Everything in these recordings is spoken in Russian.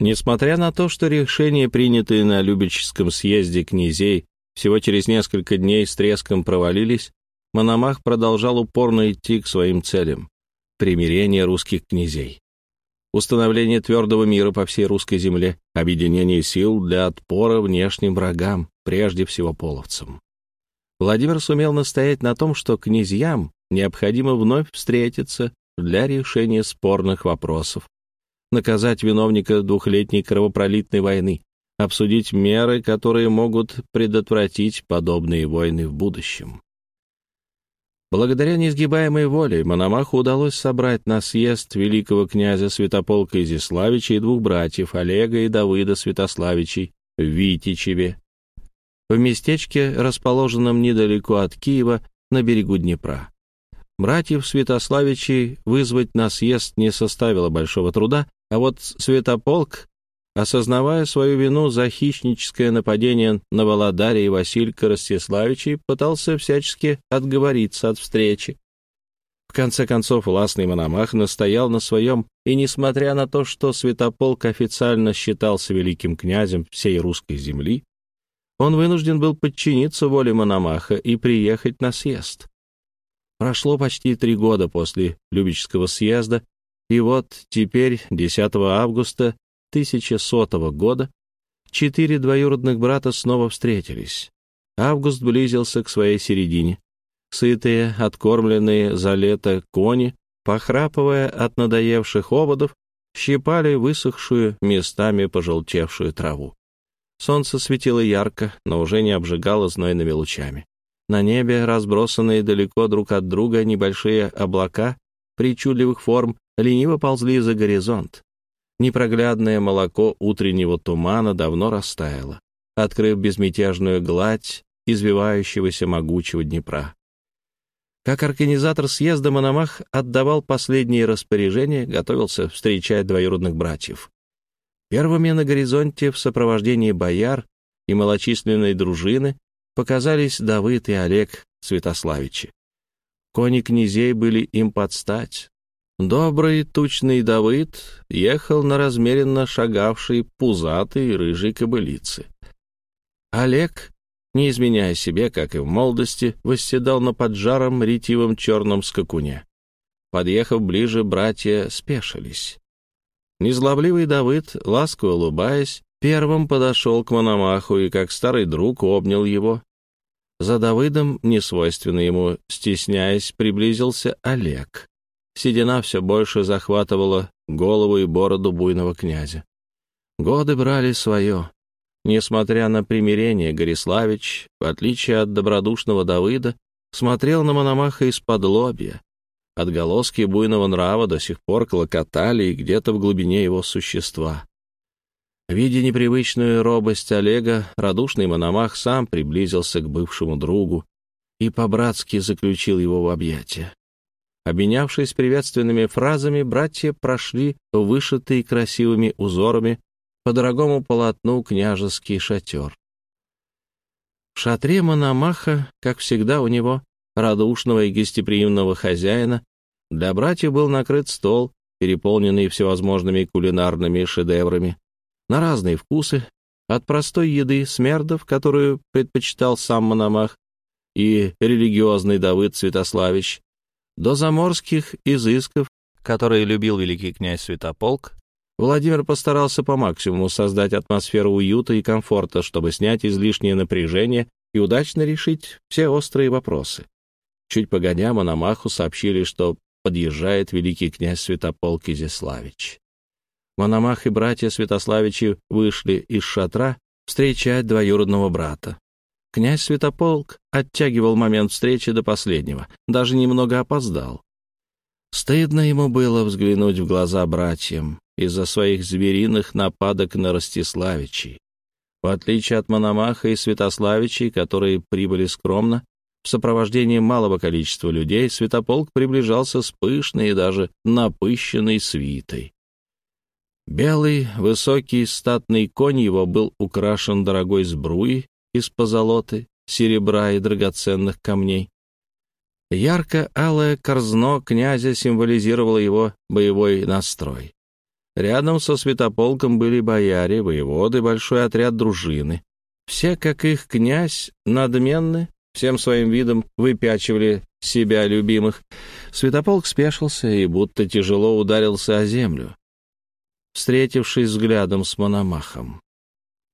Несмотря на то, что решения, принятые на Любическом съезде князей, всего через несколько дней с треском провалились, Мономах продолжал упорно идти к своим целям — примирение русских князей. Установление твердого мира по всей русской земле, объединение сил для отпора внешним врагам, прежде всего половцам. Владимир сумел настоять на том, что князьям необходимо вновь встретиться для решения спорных вопросов, наказать виновника двухлетней кровопролитной войны, обсудить меры, которые могут предотвратить подобные войны в будущем. Благодаря неизгибаемой воле Мономаху удалось собрать на съезд великого князя Святополка Изяславича и двух братьев Олега и Давыда Святославичей в Витичеве, в местечке, расположенном недалеко от Киева на берегу Днепра. Братьев Святославичей вызвать на съезд не составило большого труда, а вот Святополк осознавая свою вину за хищническое нападение на Володаря и Василька Ростиславичей, пытался всячески отговориться от встречи. В конце концов, властный Мономах настоял на своем, и, несмотря на то, что Святополк официально считался великим князем всей русской земли, он вынужден был подчиниться воле Мономаха и приехать на съезд. Прошло почти три года после Любического съезда, и вот теперь, 10 августа, 1100 года четыре двоюродных брата снова встретились. Август близился к своей середине. Сытые, откормленные за лето кони, похрапывая от надоевших оводов, щипали высохшую, местами пожелтевшую траву. Солнце светило ярко, но уже не обжигало знойными лучами. На небе, разбросанные далеко друг от друга небольшие облака причудливых форм, лениво ползли за горизонт. Непроглядное молоко утреннего тумана давно растаяло, открыв безмятежную гладь извивающегося могучего Днепра. Как организатор съезда Мономах отдавал последние распоряжения, готовился встречать двоюродных братьев. Первыми на горизонте в сопровождении бояр и малочисленной дружины показались Давыд и Олег Святославичи. Кони князей были им под стать, Добрый тучный Давыд ехал на размеренно шагавшей пузатой рыжей кобылице. Олег, не изменяя себе, как и в молодости, восседал на поджаром ретивом черном скакуне. Подъехав ближе, братья спешились. Незлобливый Давыд, ласково улыбаясь, первым подошел к Мономаху и, как старый друг, обнял его. За Давыдом, несвойственно ему, стесняясь, приблизился Олег. Седина все больше захватывала голову и бороду буйного князя. Годы брали свое. Несмотря на примирение, Гориславич, в отличие от добродушного Давыда, смотрел на Мономаха из-под лобья. Отголоски буйного нрава до сих пор клокотали и где-то в глубине его существа. Видя непривычную робость Олега, радушный Мономах сам приблизился к бывшему другу и по-братски заключил его в объятия. Обменявшись приветственными фразами, братья прошли вышитый красивыми узорами по дорогому полотну княжеский шатер. В шатре Мономаха, как всегда у него, радушного и гостеприимного хозяина, для братьев был накрыт стол, переполненный всевозможными кулинарными шедеврами, на разные вкусы, от простой еды смердов, которую предпочитал сам Мономах, и религиозный Давыд Святославич, до заморских изысков, которые любил великий князь Святополк, Владимир постарался по максимуму создать атмосферу уюта и комфорта, чтобы снять излишнее напряжение и удачно решить все острые вопросы. Чуть погодя, Мономаху сообщили, что подъезжает великий князь Святополк Изяславич. Мономах и братья Святославичи вышли из шатра встречать двоюродного брата. Князь Святополк оттягивал момент встречи до последнего, даже немного опоздал. Стыдно ему было взглянуть в глаза братьям из-за своих звериных нападок на Ростиславичей. В отличие от Мономаха и Святославичей, которые прибыли скромно, в сопровождении малого количества людей Святополк приближался с пышной и даже напыщенной свитой. Белый, высокий, статный конь его был украшен дорогой сбруей из позолоты, серебра и драгоценных камней. Ярко-алое корзно князя символизировало его боевой настрой. Рядом со святополком были бояре, воеводы, большой отряд дружины. Все, как их князь, надменны, всем своим видом выпячивали себя любимых. Святополк спешился и будто тяжело ударился о землю, встретившись взглядом с Мономахом.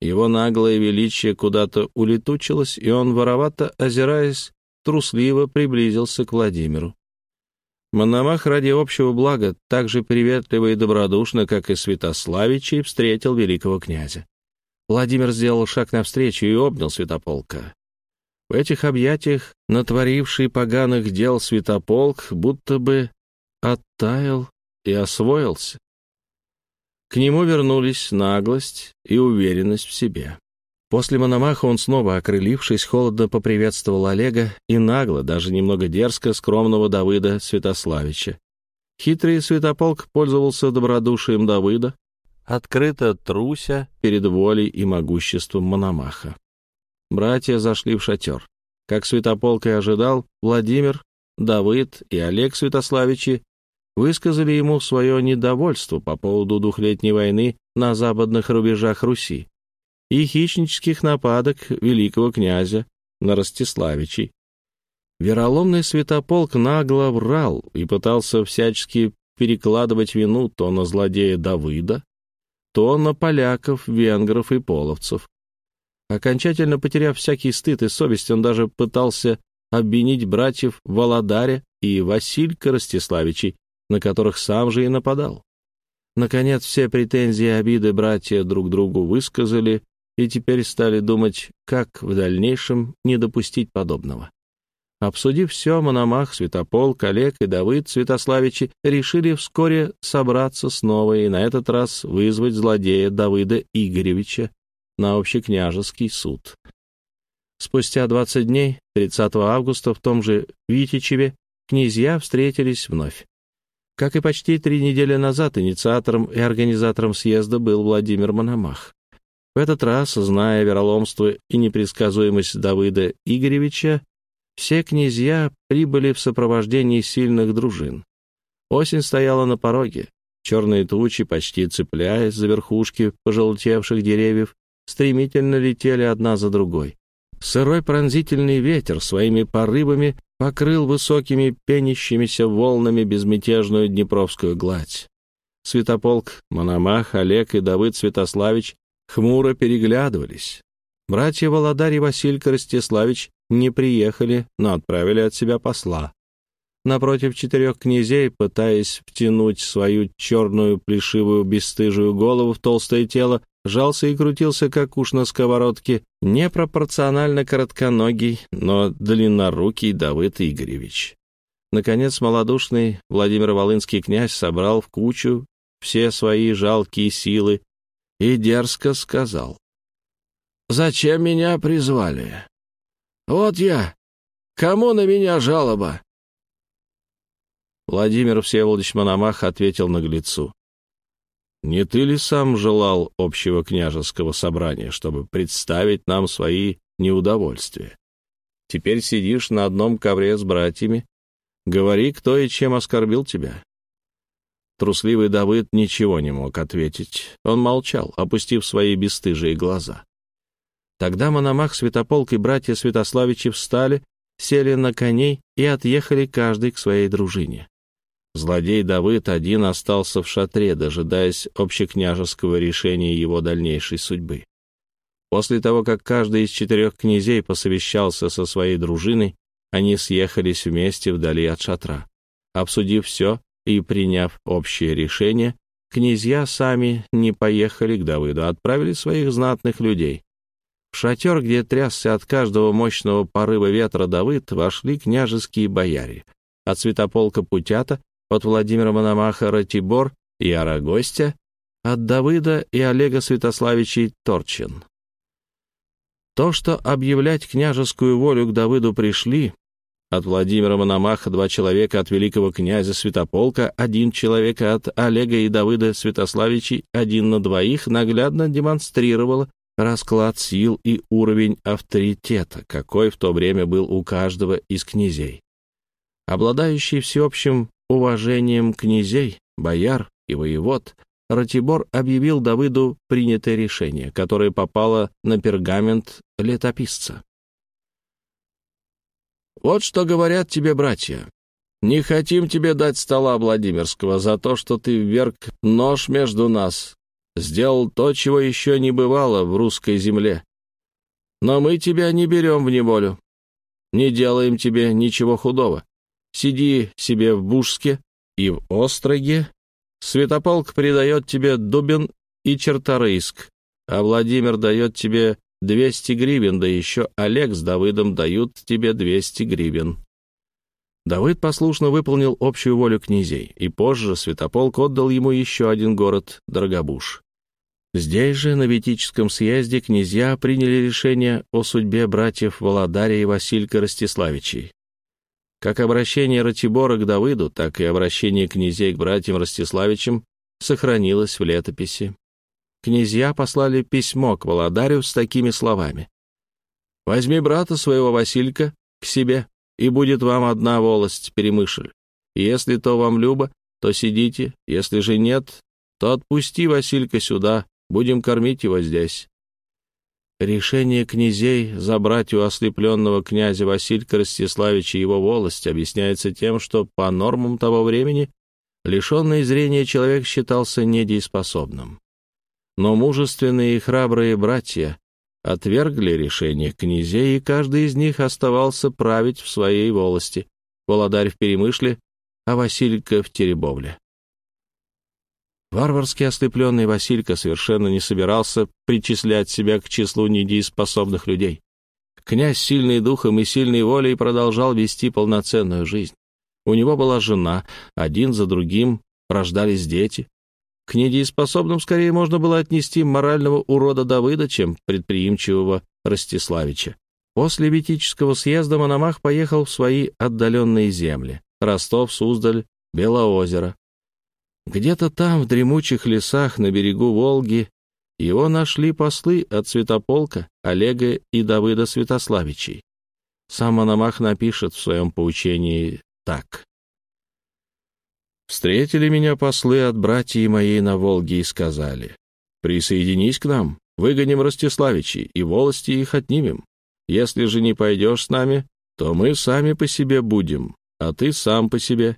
Его наглое величие куда-то улетучилось, и он, воровато озираясь, трусливо приблизился к Владимиру. Мономах ради общего блага так же приветливо и добродушно, как и Святославичей, встретил великого князя. Владимир сделал шаг навстречу и обнял Святополка. В этих объятиях натворивший поганых дел Святополк будто бы оттаял и освоился. К нему вернулись наглость и уверенность в себе. После Мономаха он снова, окрылившись, холодно поприветствовал Олега и нагло, даже немного дерзко, скромного Давыда Святославича. Хитрый Святополк пользовался добродушием Давыда, открыто труся перед волей и могуществом Мономаха. Братья зашли в шатер. Как Святополк и ожидал, Владимир, Давыд и Олег Святославичи высказали ему свое недовольство по поводу двухлетней войны на западных рубежах Руси и хищнических нападок великого князя на Ростиславичей. Вероломный святополк нагло врал и пытался всячески перекладывать вину то на злодея Давыда, то на поляков, венгров и половцев. Окончательно потеряв всякий стыд и совесть, он даже пытался обвинить братьев Володаря и Василька Ростиславичей, на которых сам же и нападал. Наконец, все претензии и обиды братья друг другу высказали, и теперь стали думать, как в дальнейшем не допустить подобного. Обсудив все, Мономах, Святопол, Коллег и Давыд Святославичи решили вскоре собраться снова и на этот раз вызвать злодея Давыда Игоревича на общекняжеский суд. Спустя 20 дней, 30 августа, в том же Витичеве, князья встретились вновь. Как и почти три недели назад, инициатором и организатором съезда был Владимир Мономах. В этот раз, зная вероломство и непредсказуемость Давыда Игоревича, все князья прибыли в сопровождении сильных дружин. Осень стояла на пороге. Черные тучи, почти цепляясь за верхушки пожелтевших деревьев, стремительно летели одна за другой. Сырой пронзительный ветер своими порывами покрыл высокими пенящимися волнами безмятежную Днепровскую гладь. Святополк, Мономах, Олег и Давыд Святославич хмуро переглядывались. Братья Володарь и Василька Ростиславич не приехали, но отправили от себя посла. Напротив четырех князей, пытаясь втянуть свою черную плешивую бесстыжую голову в толстое тело, жался и крутился, как уж на сковородке, непропорционально коротконогий, но длиннорукий Давыд Игоревич. Наконец, малодушный Владимир Волынский князь собрал в кучу все свои жалкие силы и дерзко сказал. «Зачем меня призвали? Вот я. Кому на меня жалоба?» Владимир Всеволодович Мономах ответил наглецу. «Не ты ли сам желал общего княжеского собрания, чтобы представить нам свои неудовольствия? Теперь сидишь на одном ковре с братьями. Говори, кто и чем оскорбил тебя. Трусливый Давыд ничего не мог ответить. Он молчал, опустив свои бесстыжие глаза. Тогда Мономах, Святополк и братья Святославичи встали, сели на коней и отъехали каждый к своей дружине. Злодей Давыд один остался в шатре, дожидаясь общекняжеского решения его дальнейшей судьбы. После того, как каждый из четырех князей посовещался со своей дружиной, они съехались вместе вдали от шатра. Обсудив все, и, приняв общее решение, князья сами не поехали к Давыду, а отправили своих знатных людей. В шатер, где трясся от каждого мощного порыва ветра Давыд, вошли княжеские бояре. От святополка Путята, от Владимира Мономаха Ратибор и Арагостя, от Давыда и Олега Святославичей Торчин. То, что объявлять княжескую волю к Давыду пришли, от Владимира Мономаха два человека, от великого князя Святополка один человек, от Олега и Давыда Святославичей один на двоих наглядно демонстрировало расклад сил и уровень авторитета, какой в то время был у каждого из князей. Обладающий всеобщим уважением князей, бояр и воевод, Ратибор объявил Давыду принятое решение, которое попало на пергамент летописца. «Вот что говорят тебе братья. Не хотим тебе дать стола Владимирского за то, что ты вверг нож между нас, сделал то, чего еще не бывало в русской земле. Но мы тебя не берем в неволю, не делаем тебе ничего худого. Сиди себе в Бужске и в Остроге. Святополк придает тебе Дубин и Черторыйск, а Владимир дает тебе 200 гривен, да еще Олег с Давыдом дают тебе 200 гривен. Давыд послушно выполнил общую волю князей, и позже Святополк отдал ему еще один город — Дорогобуж. Здесь же, на Витическом съезде, князья приняли решение о судьбе братьев Володаря и Василька Ростиславичей. Как обращение Ратибора к Давыду, так и обращение князей к братьям Ростиславичам сохранилось в летописи. Князья послали письмо к Володарю с такими словами. «Возьми брата своего Василька к себе, и будет вам одна волость, Перемышль. Если то вам любо, то сидите, если же нет, то отпусти Василька сюда, Будем кормить его здесь». Решение князей забрать у ослепленного князя Василька Ростиславича его волость объясняется тем, что по нормам того времени лишенный зрения человек считался недееспособным. Но мужественные и храбрые братья отвергли решение князей, и каждый из них оставался править в своей волости, Володарь в Перемышле, а Василька в Теребовле. Варварски ослепленный Василька совершенно не собирался причислять себя к числу недееспособных людей. Князь, сильный духом и сильной волей, продолжал вести полноценную жизнь. У него была жена, один за другим рождались дети. К недееспособным скорее можно было отнести морального урода Давыда, чем предприимчивого Ростиславича. После Витического съезда Мономах поехал в свои отдаленные земли — Ростов, Суздаль, Белоозеро. Где-то там, в дремучих лесах на берегу Волги, его нашли послы от Святополка, Олега и Давыда Святославичей. Сам Мономах напишет в своем поучении так. «Встретили меня послы от братьев моей на Волге и сказали, «Присоединись к нам, выгоним Ростиславичей и волости их отнимем. Если же не пойдешь с нами, то мы сами по себе будем, а ты сам по себе».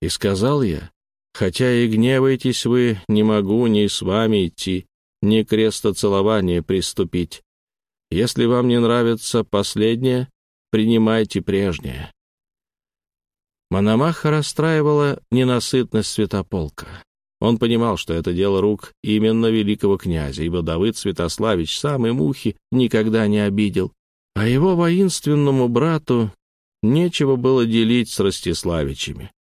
И сказал я, Хотя и гневаетесь вы, не могу ни с вами идти, ни крестоцелование приступить. Если вам не нравится последнее, принимайте прежнее». Мономаха расстраивала ненасытность святополка. Он понимал, что это дело рук именно великого князя, ибо Давыд Святославич самой мухи никогда не обидел, а его воинственному брату нечего было делить с Ростиславичами.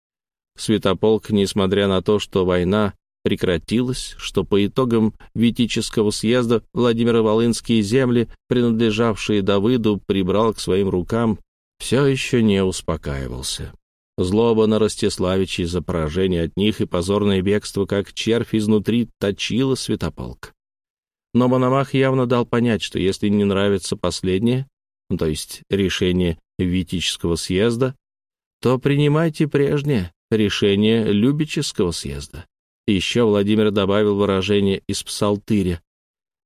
Святополк, несмотря на то, что война прекратилась, что по итогам Витического съезда Владимиро-Волынские земли, принадлежавшие Давыду, прибрал к своим рукам, все еще не успокаивался. Злоба на Ростиславичей за поражение от них и позорное бегство, как червь изнутри, точила Святополк. Но Мономах явно дал понять, что если не нравится последнее, то есть решение Витического съезда, то принимайте прежнее, решение Любического съезда. Еще Владимир добавил выражение из псалтыря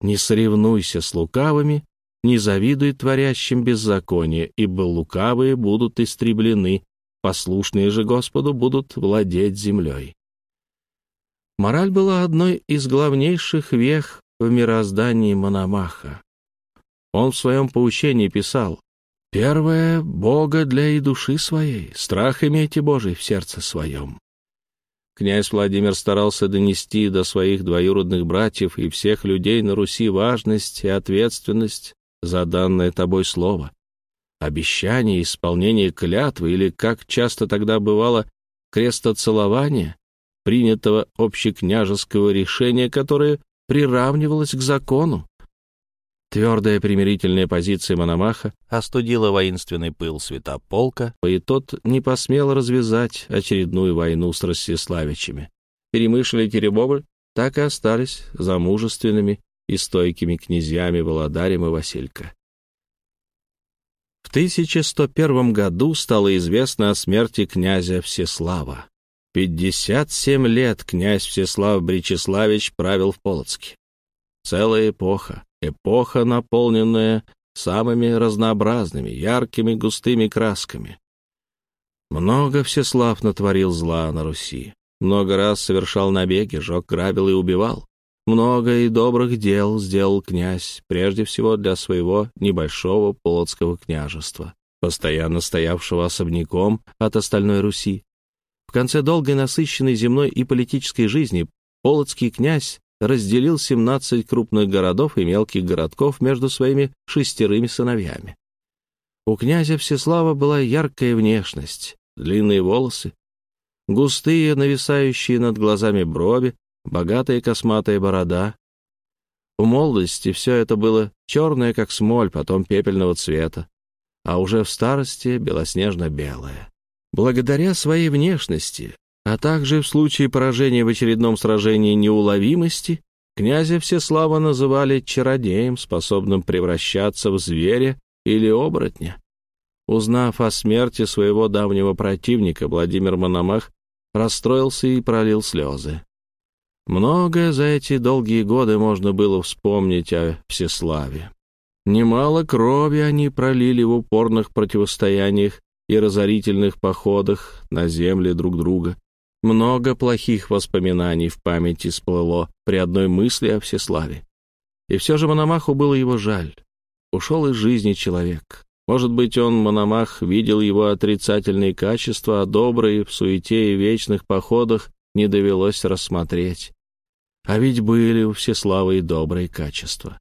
«Не соревнуйся с лукавыми, не завидуй творящим беззаконие, ибо лукавые будут истреблены, послушные же Господу будут владеть землей». Мораль была одной из главнейших вех в мироздании Мономаха. Он в своем поучении писал Первое — Бога для и души своей, страх имейте Божий в сердце своем. Князь Владимир старался донести до своих двоюродных братьев и всех людей на Руси важность и ответственность за данное тобой слово. Обещание, исполнение клятвы или, как часто тогда бывало, крестоцелование, принятого общекняжеского решения, которое приравнивалось к закону, Твердая примирительная позиция Мономаха остудила воинственный пыл святополка, и тот не посмел развязать очередную войну с Ростиславичами. Перемышль и Теребобль так и остались замужественными и стойкими князьями Володарем и Василька. В 1101 году стало известно о смерти князя Всеслава. Пятьдесят семь лет князь Всеслав Бречеславич правил в Полоцке. Целая эпоха, эпоха, наполненная самыми разнообразными, яркими, густыми красками. Много Всеслав натворил зла на Руси. Много раз совершал набеги, жег, грабил и убивал. Много и добрых дел сделал князь, прежде всего для своего небольшого Полоцкого княжества, постоянно стоявшего особняком от остальной Руси. В конце долгой насыщенной земной и политической жизни Полоцкий князь разделил 17 крупных городов и мелких городков между своими шестерыми сыновьями. У князя Всеслава была яркая внешность, длинные волосы, густые, нависающие над глазами брови, богатая косматая борода. У молодости все это было черное, как смоль, потом пепельного цвета, а уже в старости белоснежно-белое. Благодаря своей внешности, а также в случае поражения в очередном сражении неуловимости, князя Всеслава называли чародеем, способным превращаться в зверя или оборотня. Узнав о смерти своего давнего противника, Владимир Мономах расстроился и пролил слезы. Многое за эти долгие годы можно было вспомнить о Всеславе. Немало крови они пролили в упорных противостояниях и разорительных походах на земли друг друга. Много плохих воспоминаний в памяти всплыло при одной мысли о Всеславе. И все же Мономаху было его жаль. Ушел из жизни человек. Может быть, он, Мономах, видел его отрицательные качества, а добрые в суете и вечных походах не довелось рассмотреть. А ведь были у Всеславы и добрые качества.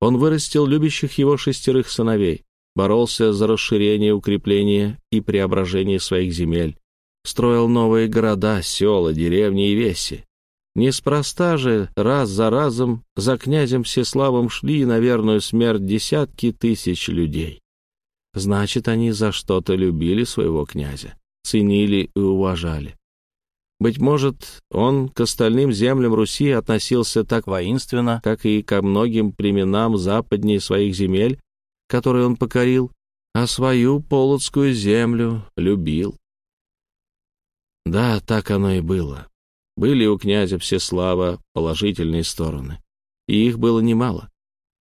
Он вырастил любящих его шестерых сыновей, боролся за расширение, укрепление и преображение своих земель, строил новые города, села, деревни и веси. Неспроста же раз за разом за князем Всеславом шли на верную смерть десятки тысяч людей. Значит, они за что-то любили своего князя, ценили и уважали. Быть может, он к остальным землям Руси относился так воинственно, как и ко многим племенам западнее своих земель, которые он покорил, а свою полоцкую землю любил. Да, так оно и было. Были у князя Всеслава положительные стороны, и их было немало.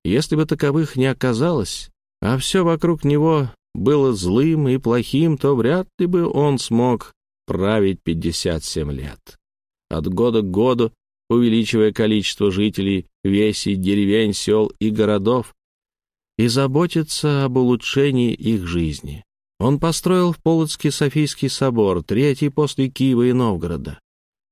Если бы таковых не оказалось, а все вокруг него было злым и плохим, то вряд ли бы он смог править 57 лет. От года к году, увеличивая количество жителей, весей, деревень, сел и городов, и заботиться об улучшении их жизни. Он построил в Полоцке Софийский собор, третий после Киева и Новгорода.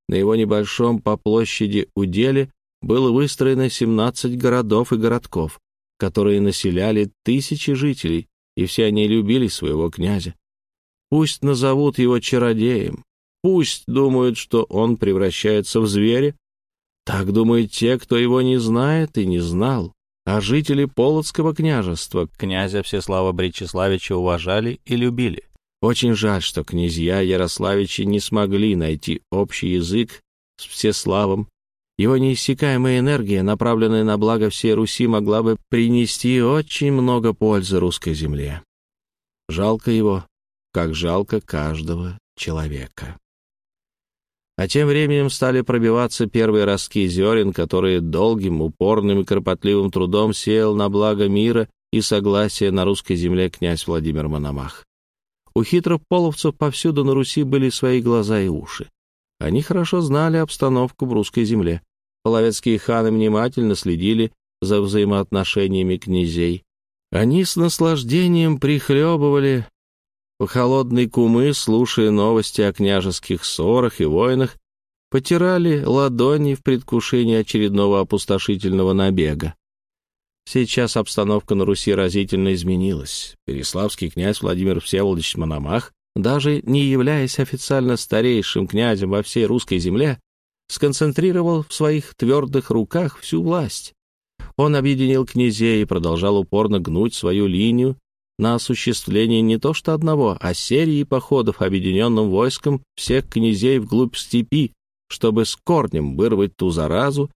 На его небольшом по площади уделе было выстроено 17 городов и городков, которые населяли тысячи жителей, и все они любили своего князя. Пусть назовут его чародеем, пусть думают, что он превращается в зверя. Так думают те, кто его не знает и не знал. А жители Полоцкого княжества князя Всеслава Бречеславича уважали и любили. Очень жаль, что князья Ярославичи не смогли найти общий язык с Всеславом его неиссякаемая энергия, направленная на благо всей Руси, могла бы принести очень много пользы русской земле. Жалко его, как жалко каждого человека. А тем временем стали пробиваться первые ростки зерен, которые долгим, упорным и кропотливым трудом сеял на благо мира и согласия на русской земле князь Владимир Мономах. У хитрых половцев повсюду на Руси были свои глаза и уши. Они хорошо знали обстановку в русской земле. Половецкие ханы внимательно следили за взаимоотношениями князей. Они с наслаждением прихлебывали по холодной кумы, слушая новости о княжеских ссорах и войнах, потирали ладони в предвкушении очередного опустошительного набега. Сейчас обстановка на Руси разительно изменилась. Переславский князь Владимир Всеволодович Мономах, даже не являясь официально старейшим князем во всей русской земле, сконцентрировал в своих твердых руках всю власть. Он объединил князей и продолжал упорно гнуть свою линию на осуществление не то что одного, а серии походов объединенным войском всех князей вглубь степи, чтобы с корнем вырвать ту заразу,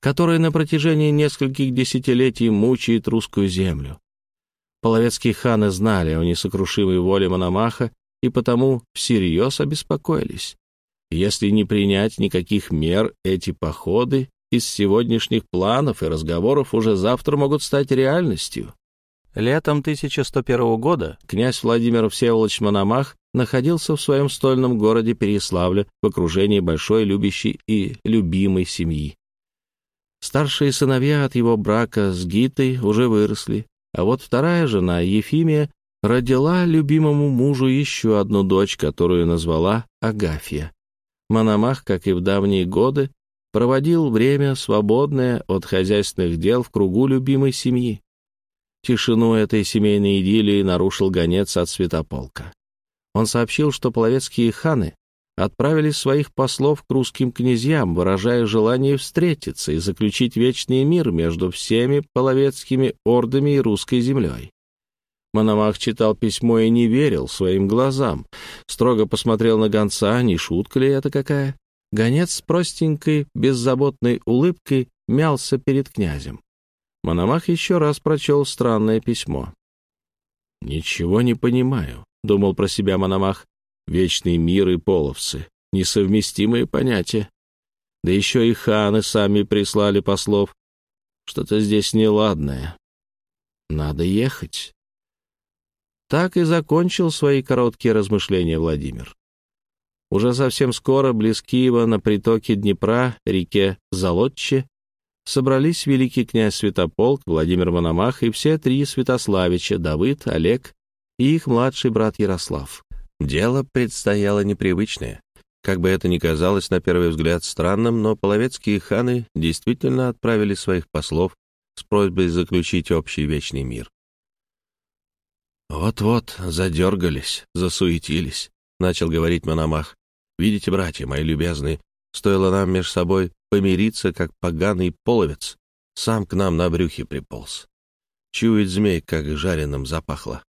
которая на протяжении нескольких десятилетий мучает русскую землю. Половецкие ханы знали о несокрушимой воле Мономаха и потому всерьез обеспокоились. Если не принять никаких мер, эти походы из сегодняшних планов и разговоров уже завтра могут стать реальностью. Летом 1101 года князь Владимир Всеволодович Мономах находился в своем стольном городе Переславле в окружении большой любящей и любимой семьи. Старшие сыновья от его брака с Гитой уже выросли, а вот вторая жена, Ефимия, родила любимому мужу еще одну дочь, которую назвала Агафья. Мономах, как и в давние годы, проводил время, свободное от хозяйственных дел в кругу любимой семьи. Тишину этой семейной идиллии нарушил гонец от Святополка. Он сообщил, что половецкие ханы отправили своих послов к русским князьям, выражая желание встретиться и заключить вечный мир между всеми половецкими ордами и русской землей. Мономах читал письмо и не верил своим глазам. Строго посмотрел на гонца, не шутка ли это какая. Гонец с простенькой, беззаботной улыбкой мялся перед князем. Мономах еще раз прочел странное письмо. «Ничего не понимаю», — думал про себя Мономах. «Вечный мир и половцы — несовместимые понятия. Да еще и ханы сами прислали послов. Что-то здесь неладное. Надо ехать». Так и закончил свои короткие размышления Владимир. Уже совсем скоро близ Киева на притоке Днепра, реке Залотче, собрались великий князь Святополк, Владимир Мономах и все три Святославича, Давыд, Олег и их младший брат Ярослав. Дело предстояло непривычное. Как бы это ни казалось на первый взгляд странным, но половецкие ханы действительно отправили своих послов с просьбой заключить общий вечный мир. «Вот-вот, задергались, засуетились», — начал говорить Мономах. «Видите, братья мои любезные, стоило нам между собой помириться, как поганый половец. Сам к нам на брюхе приполз. Чует змей, как жареным запахло.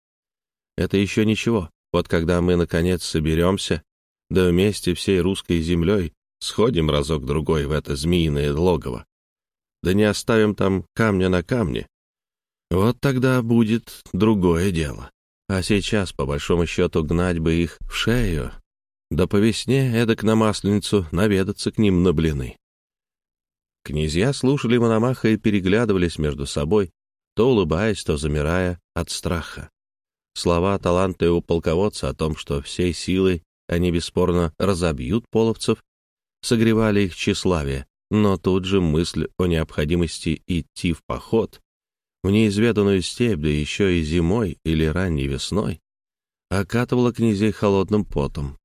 Это еще ничего. Вот когда мы, наконец, соберемся, да вместе всей русской землей сходим разок-другой в это змеиное логово, да не оставим там камня на камне, вот тогда будет другое дело. А сейчас, по большому счету, гнать бы их в шею, да по весне эдак на масленицу наведаться к ним на блины. Князья слушали Мономаха и переглядывались между собой, то улыбаясь, то замирая от страха. Слова талантливого полководца о том, что всей силой они бесспорно разобьют половцев, согревали их тщеславие, но тут же мысль о необходимости идти в поход в неизведанную степь, да еще и зимой или ранней весной, окатывала князей холодным потом.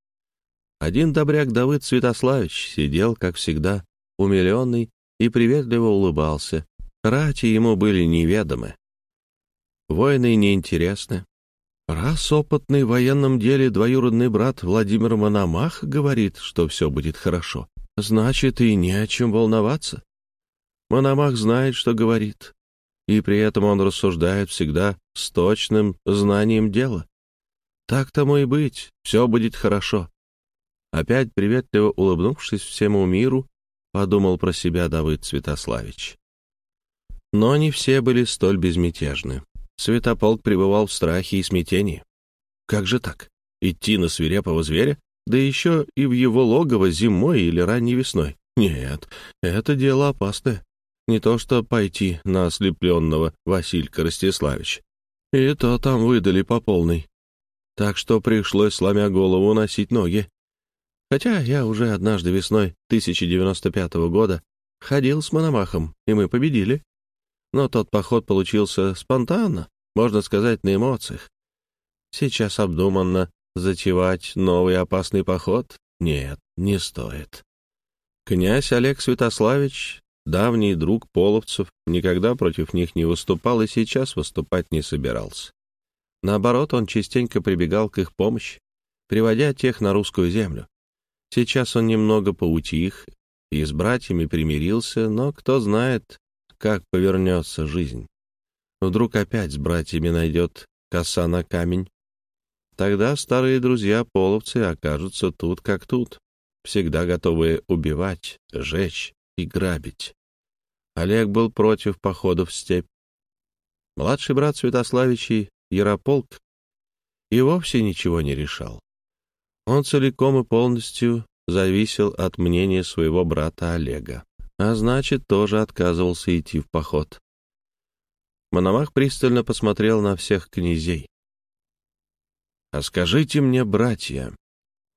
Один добряк Давыд Святославич сидел, как всегда, умиленный и приветливо улыбался. Рати ему были неведомы. Войны неинтересны. Раз опытный в военном деле двоюродный брат Владимир Мономах говорит, что все будет хорошо, значит и не о чем волноваться. Мономах знает, что говорит, и при этом он рассуждает всегда с точным знанием дела. Так тому и быть, все будет хорошо. Опять приветливо улыбнувшись всему миру, подумал про себя Давыд Святославич. Но не все были столь безмятежны. Святополк пребывал в страхе и смятении. Как же так? Идти на свирепого зверя, да еще и в его логово зимой или ранней весной? Нет, это дело опасное. Не то что пойти на ослепленного Василька Ростиславич. И то там выдали по полной. Так что пришлось, сломя голову, носить ноги. Хотя я уже однажды весной 1095 года ходил с Мономахом, и мы победили. Но тот поход получился спонтанно, можно сказать, на эмоциях. Сейчас обдуманно затевать новый опасный поход? Нет, не стоит. Князь Олег Святославич, давний друг половцев, никогда против них не выступал и сейчас выступать не собирался. Наоборот, он частенько прибегал к их помощи, приводя тех на русскую землю. Сейчас он немного поутих и с братьями примирился, но кто знает, как повернется жизнь. Вдруг опять с братьями найдет коса на камень. Тогда старые друзья-половцы окажутся тут как тут, всегда готовые убивать, жечь и грабить. Олег был против походов в степь. Младший брат Святославичей, Ярополк, и вовсе ничего не решал. Он целиком и полностью зависел от мнения своего брата Олега, а значит, тоже отказывался идти в поход. Мономах пристально посмотрел на всех князей. «А скажите мне, братья,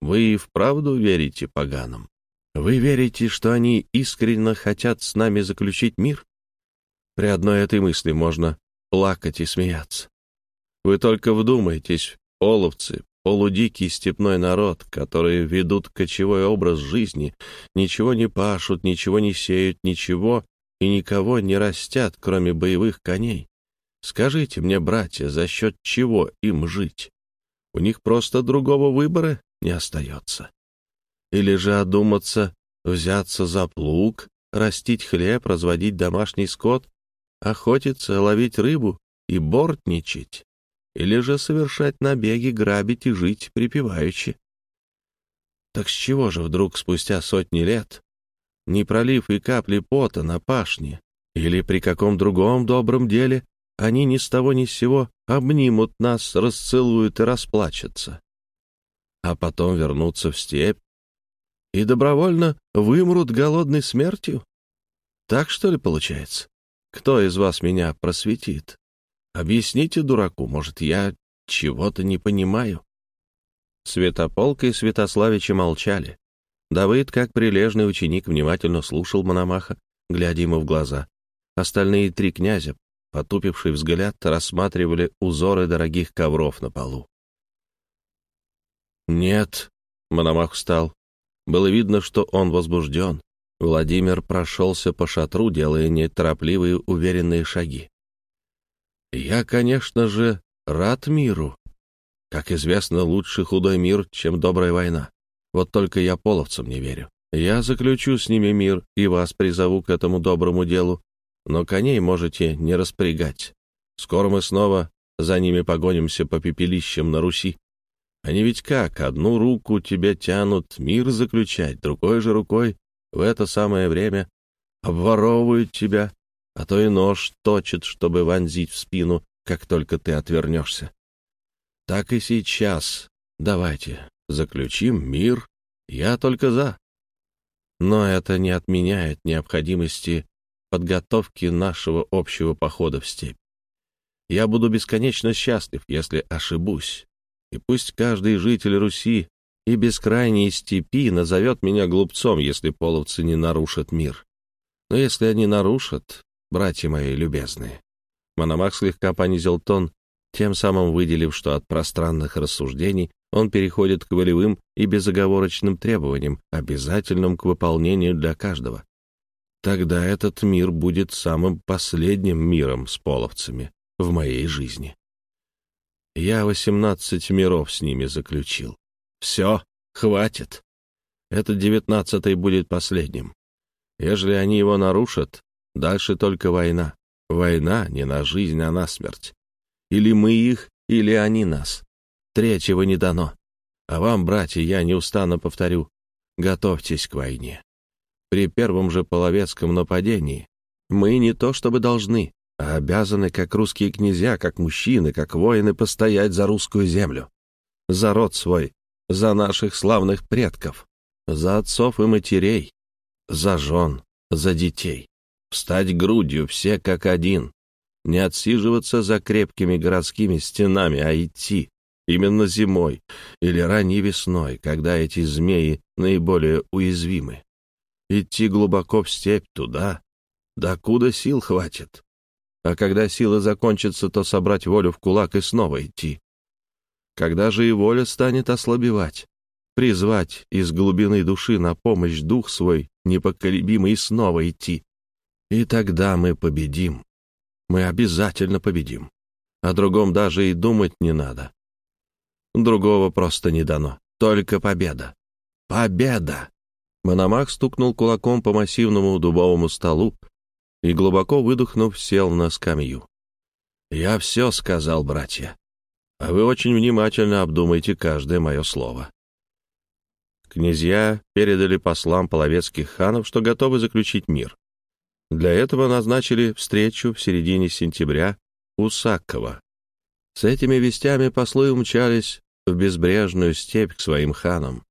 вы и вправду верите поганам? Вы верите, что они искренне хотят с нами заключить мир? При одной этой мысли можно плакать и смеяться. Вы только вдумайтесь, половцы, полудикий степной народ, которые ведут кочевой образ жизни, ничего не пашут, ничего не сеют, ничего и никого не растят, кроме боевых коней. Скажите мне, братья, за счет чего им жить? У них просто другого выбора не остается. Или же одуматься, взяться за плуг, растить хлеб, разводить домашний скот, охотиться, ловить рыбу и бортничать, или же совершать набеги, грабить и жить припеваючи. Так с чего же вдруг спустя сотни лет, не пролив и капли пота на пашне, или при каком другом добром деле, они ни с того ни с сего обнимут нас, расцелуют и расплачутся, а потом вернутся в степь и добровольно вымрут голодной смертью? Так что ли получается? Кто из вас меня просветит? Объясните дураку, может, я чего-то не понимаю?» Святополк и Святославичи молчали. Давыд, как прилежный ученик, внимательно слушал Мономаха, глядя ему в глаза. Остальные три князя, потупивший взгляд, рассматривали узоры дорогих ковров на полу. «Нет», — Мономах встал. Было видно, что он возбужден. Владимир прошелся по шатру, делая неторопливые уверенные шаги. «Я, конечно же, рад миру. Как известно, лучше худой мир, чем добрая война. Вот только я половцам не верю. Я заключу с ними мир и вас призову к этому доброму делу, но коней можете не распрягать. Скоро мы снова за ними погонимся по пепелищам на Руси. Они ведь как, одну руку тебя тянут мир заключать, другой же рукой в это самое время обворовывают тебя, а то и нож точит, чтобы вонзить в спину, как только ты отвернешься. Так и сейчас. Давайте, заключим мир. Я только за. Но это не отменяет необходимости подготовки нашего общего похода в степь. Я буду бесконечно счастлив, если ошибусь. И пусть каждый житель Руси и бескрайней степи назовет меня глупцом, если половцы не нарушат мир. Но если они нарушат, братья мои любезные... Мономах слегка понизил тон, тем самым выделив, что от пространных рассуждений он переходит к волевым и безоговорочным требованиям, обязательным к выполнению для каждого. Тогда этот мир будет самым последним миром с половцами в моей жизни. Я восемнадцать миров с ними заключил. Все, хватит. Этот девятнадцатый будет последним. Ежели они его нарушат, дальше только война. Война не на жизнь, а на смерть. Или мы их, или они нас. Третьего не дано. А вам, братья, я неустанно повторю, готовьтесь к войне. При первом же половецком нападении мы не то чтобы должны, а обязаны, как русские князья, как мужчины, как воины, постоять за русскую землю, за род свой, за наших славных предков, за отцов и матерей, за жен, за детей. Встать грудью все как один, не отсиживаться за крепкими городскими стенами, а идти, именно зимой или ранней весной, когда эти змеи наиболее уязвимы. Идти глубоко в степь туда, докуда сил хватит. А когда силы закончатся, то собрать волю в кулак и снова идти. Когда же и воля станет ослабевать, призвать из глубины души на помощь дух свой непоколебимый и снова идти. И тогда мы победим. Мы обязательно победим. О другом даже и думать не надо. Другого просто не дано. Только победа. Победа! Мономах стукнул кулаком по массивному дубовому столу и, глубоко выдохнув, сел на скамью. «Я все сказал, братья а вы очень внимательно обдумайте каждое мое слово. Князья передали послам половецких ханов, что готовы заключить мир. Для этого назначили встречу в середине сентября у Саккова. С этими вестями послы умчались в безбрежную степь к своим ханам.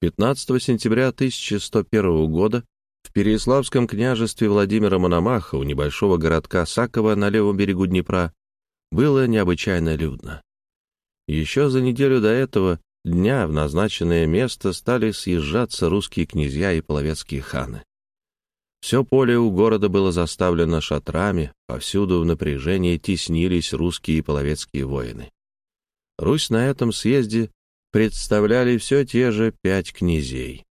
15 сентября 1101 года в Переяславском княжестве Владимира Мономаха у небольшого городка Сакова на левом берегу Днепра было необычайно людно. Еще за неделю до этого дня в назначенное место стали съезжаться русские князья и половецкие ханы. Все поле у города было заставлено шатрами, повсюду в напряжении теснились русские и половецкие воины. Русь на этом съезде представляли все те же пять князей.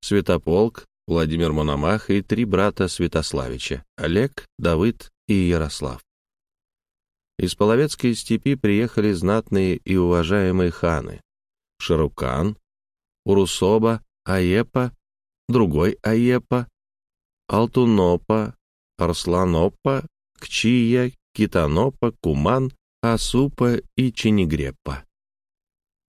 Святополк, Владимир Мономах и три брата Святославича — Олег, Давыд и Ярослав. Из Половецкой степи приехали знатные и уважаемые ханы — Шарукан, Урусоба, Аепа, другой Аепа, Алтунопа, Арсланопа, Кчия, Китанопа, Куман, Асупа и Ченегреппа.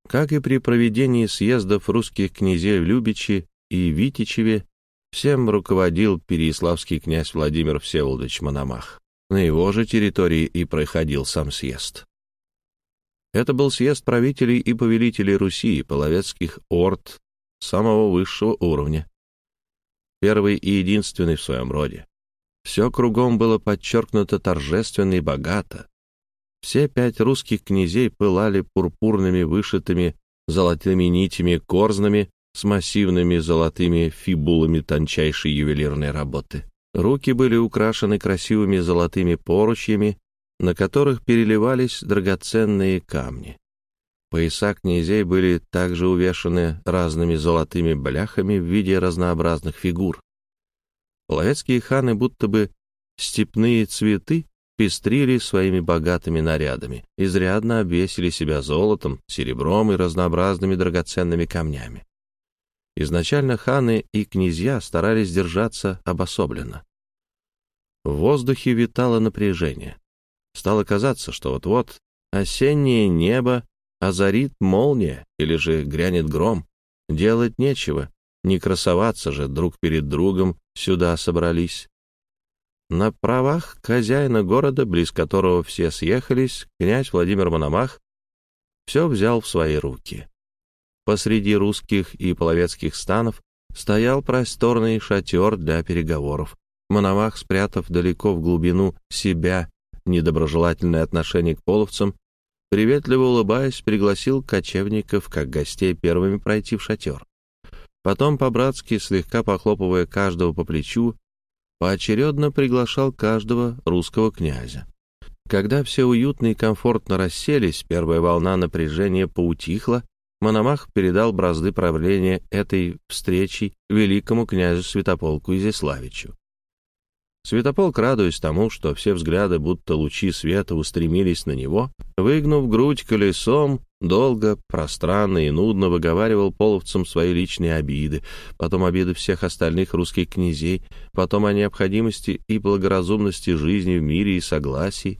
Как и при проведении съездов русских князей в Любичи и Витичеве, всем руководил переяславский князь Владимир Всеволодович Мономах. На его же территории и проходил сам съезд. Это был съезд правителей и повелителей Руси, половецких орд самого высшего уровня первый и единственный в своем роде. Все кругом было подчеркнуто торжественно и богато. Все пять русских князей пылали пурпурными вышитыми золотыми нитями корзнами с массивными золотыми фибулами тончайшей ювелирной работы. Руки были украшены красивыми золотыми поручьями, на которых переливались драгоценные камни. Пояса князей были также увешаны разными золотыми бляхами в виде разнообразных фигур. Половецкие ханы, будто бы степные цветы, пестрили своими богатыми нарядами, изрядно обвесили себя золотом, серебром и разнообразными драгоценными камнями. Изначально ханы и князья старались держаться обособленно. В воздухе витало напряжение. Стало казаться, что вот-вот осеннее небо озарит молния или же грянет гром. Делать нечего, не красоваться же друг перед другом сюда собрались. На правах хозяина города, близ которого все съехались, князь Владимир Мономах все взял в свои руки. Посреди русских и половецких станов стоял просторный шатер для переговоров. Мономах, спрятав далеко в глубину себя недоброжелательное отношение к половцам, приветливо улыбаясь, пригласил кочевников как гостей первыми пройти в шатер. Потом, по-братски, слегка похлопывая каждого по плечу, поочередно приглашал каждого русского князя. Когда все уютно и комфортно расселись, первая волна напряжения поутихла, Мономах передал бразды правления этой встречи великому князю Святополку Изяславичу. Святополк, радуясь тому, что все взгляды, будто лучи света, устремились на него, выгнув грудь колесом, долго, пространно и нудно выговаривал половцам свои личные обиды, потом обиды всех остальных русских князей, потом о необходимости и благоразумности жизни в мире и согласии.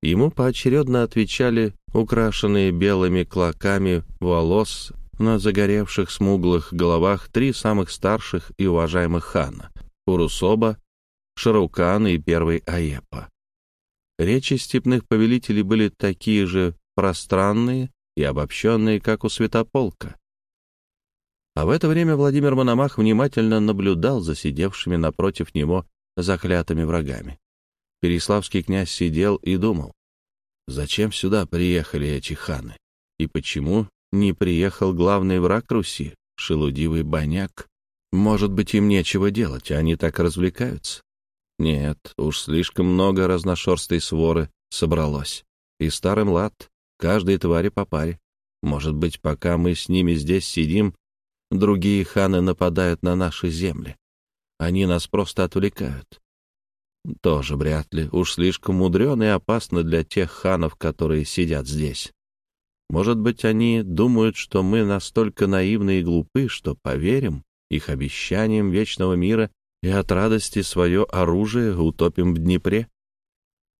Ему поочередно отвечали украшенные белыми клоками волос на загоревших смуглых головах три самых старших и уважаемых хана — Урусоба, Шарукан и первый Аепа. Речи степных повелителей были такие же пространные и обобщенные, как у Святополка. А в это время Владимир Мономах внимательно наблюдал за сидевшими напротив него заклятыми врагами. Переславский князь сидел и думал, зачем сюда приехали эти ханы, и почему не приехал главный враг Руси, шелудивый баняк. Может быть, им нечего делать, а они так развлекаются. Нет, уж слишком много разношерстой своры собралось. И старый млад, каждой твари по паре. Может быть, пока мы с ними здесь сидим, другие ханы нападают на наши земли. Они нас просто отвлекают. Тоже вряд ли. Уж слишком мудрено и опасно для тех ханов, которые сидят здесь. Может быть, они думают, что мы настолько наивны и глупы, что поверим их обещаниям вечного мира и от радости свое оружие утопим в Днепре?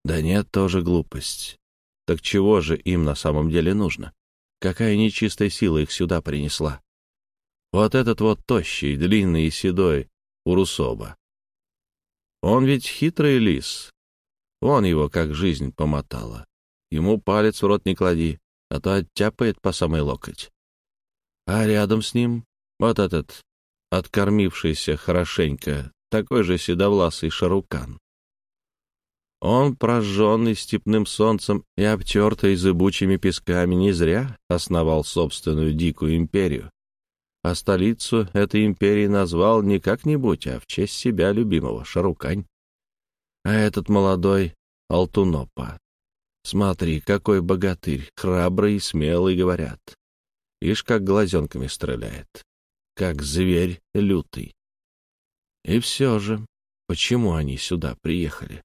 Да нет, тоже глупость. Так чего же им на самом деле нужно? Какая нечистая сила их сюда принесла? Вот этот вот тощий, длинный и седой Урусоба. Он ведь хитрый лис. Он его как жизнь помотала. Ему палец в рот не клади, а то оттяпает по самой локоть. А рядом с ним вот этот, откормившийся хорошенько, такой же седовласый шарукан. Он, прожженный степным солнцем и обтертый зыбучими песками, не зря основал собственную дикую империю, а столицу этой империи назвал не как-нибудь, а в честь себя любимого Шарукань. А этот молодой Алтунопа. Смотри, какой богатырь, храбрый и смелый, говорят. Ишь, как глазенками стреляет, как зверь лютый. И все же, почему они сюда приехали?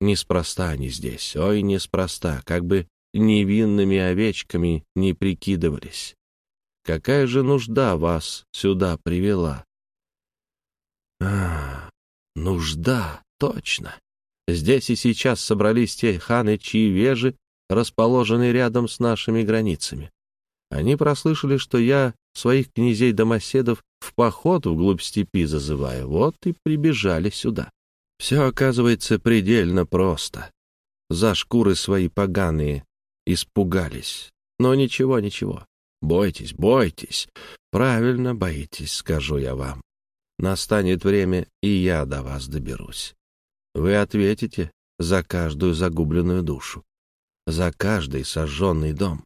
Неспроста они здесь, ой, неспроста, как бы невинными овечками не прикидывались. Какая же нужда вас сюда привела? А, нужда, точно. Здесь и сейчас собрались те ханы, чьи вежи расположены рядом с нашими границами. Они прослышали, что я своих князей-домоседов в поход вглубь степи зазываю, вот и прибежали сюда. Все оказывается предельно просто. За шкуры свои поганые испугались. Но ничего, ничего. Бойтесь, бойтесь. Правильно боитесь, скажу я вам. Настанет время, и я до вас доберусь. Вы ответите за каждую загубленную душу, за каждый сожженный дом.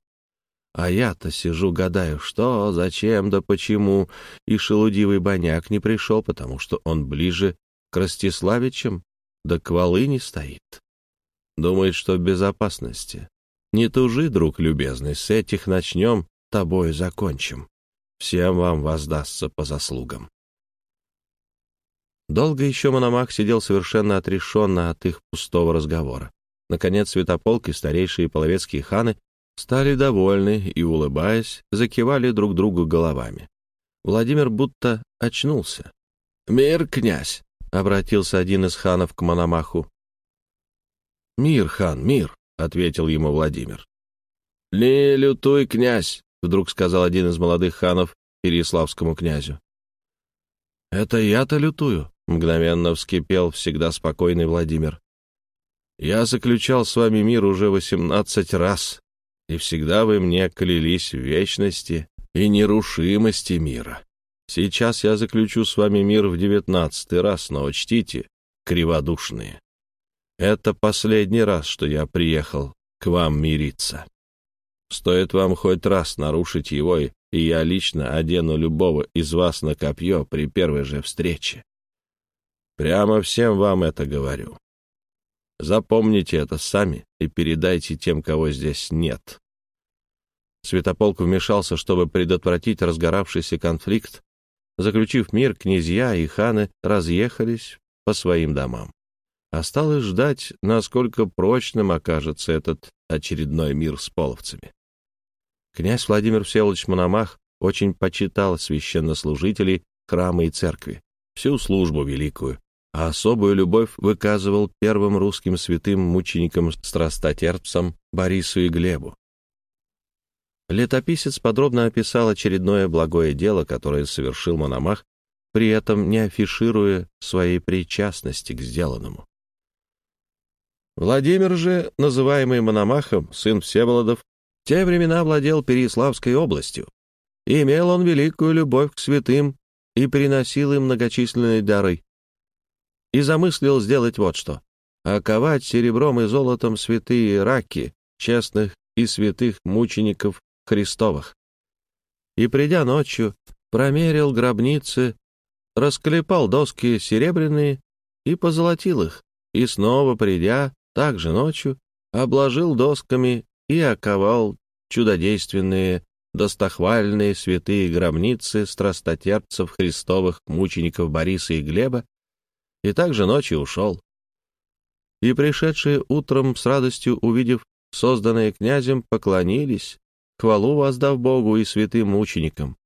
А я-то сижу, гадаю, что, зачем, да почему, и шелудивый боняк не пришел, потому что он ближе к Ростиславичам, да к Волыни стоит. Думает, что в безопасности. Не тужи, друг любезный, с этих начнем, тобой закончим. Всем вам воздастся по заслугам. Долго еще Мономах сидел совершенно отрешенно от их пустого разговора. Наконец Святополк и старейшие половецкие ханы стали довольны и, улыбаясь, закивали друг другу головами. Владимир будто очнулся. «Мир, князь!» — обратился один из ханов к Мономаху. «Мир, хан, мир!» — ответил ему Владимир. «Не лютуй, князь!» — вдруг сказал один из молодых ханов Переяславскому князю. «Это я-то лютую», — мгновенно вскипел всегда спокойный Владимир. «Я заключал с вами мир уже восемнадцать раз, и всегда вы мне клялись в вечности и нерушимости мира. Сейчас я заключу с вами мир в девятнадцатый раз, но учтите, криводушные, это последний раз, что я приехал к вам мириться. Стоит вам хоть раз нарушить его, и я лично одену любого из вас на копье при первой же встрече. Прямо всем вам это говорю. Запомните это сами и передайте тем, кого здесь нет. Святополк вмешался, чтобы предотвратить разгоравшийся конфликт. Заключив мир, князья и ханы разъехались по своим домам. Осталось ждать, насколько прочным окажется этот очередной мир с половцами. Князь Владимир Всеволодович Мономах очень почитал священнослужителей храма и церкви, всю службу великую, а особую любовь выказывал первым русским святым мученикам-страстотерпцам Борису и Глебу. Летописец подробно описал очередное благое дело, которое совершил Мономах, при этом не афишируя своей причастности к сделанному. Владимир же, называемый Мономахом, сын Всеволодов, в те времена владел Переяславской областью. Имел он великую любовь к святым и приносил им многочисленные дары. И замыслил сделать вот что — оковать серебром и золотом святые раки, честных и святых мучеников Христовых. И, придя ночью, промерил гробницы, расклепал доски серебряные и позолотил их, и снова, придя, также ночью, обложил досками и оковал чудодейственные, достохвальные святые гробницы страстотерпцев христовых мучеников Бориса и Глеба, и также ночью ушел. И пришедшие утром с радостью увидев созданные князем, поклонились, хвалу воздав Богу и святым мученикам,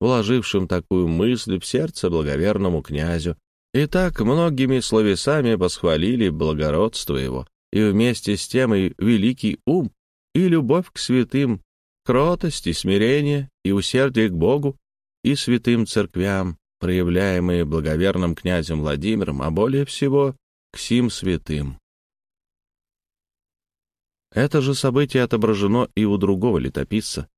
вложившим такую мысль в сердце благоверному князю, и так многими словесами восхвалили благородство его, и вместе с тем и великий ум, и любовь к святым, кротость и смирение, и усердие к Богу, и святым церквям, проявляемые благоверным князем Владимиром, а более всего к сим святым. Это же событие отображено и у другого летописца,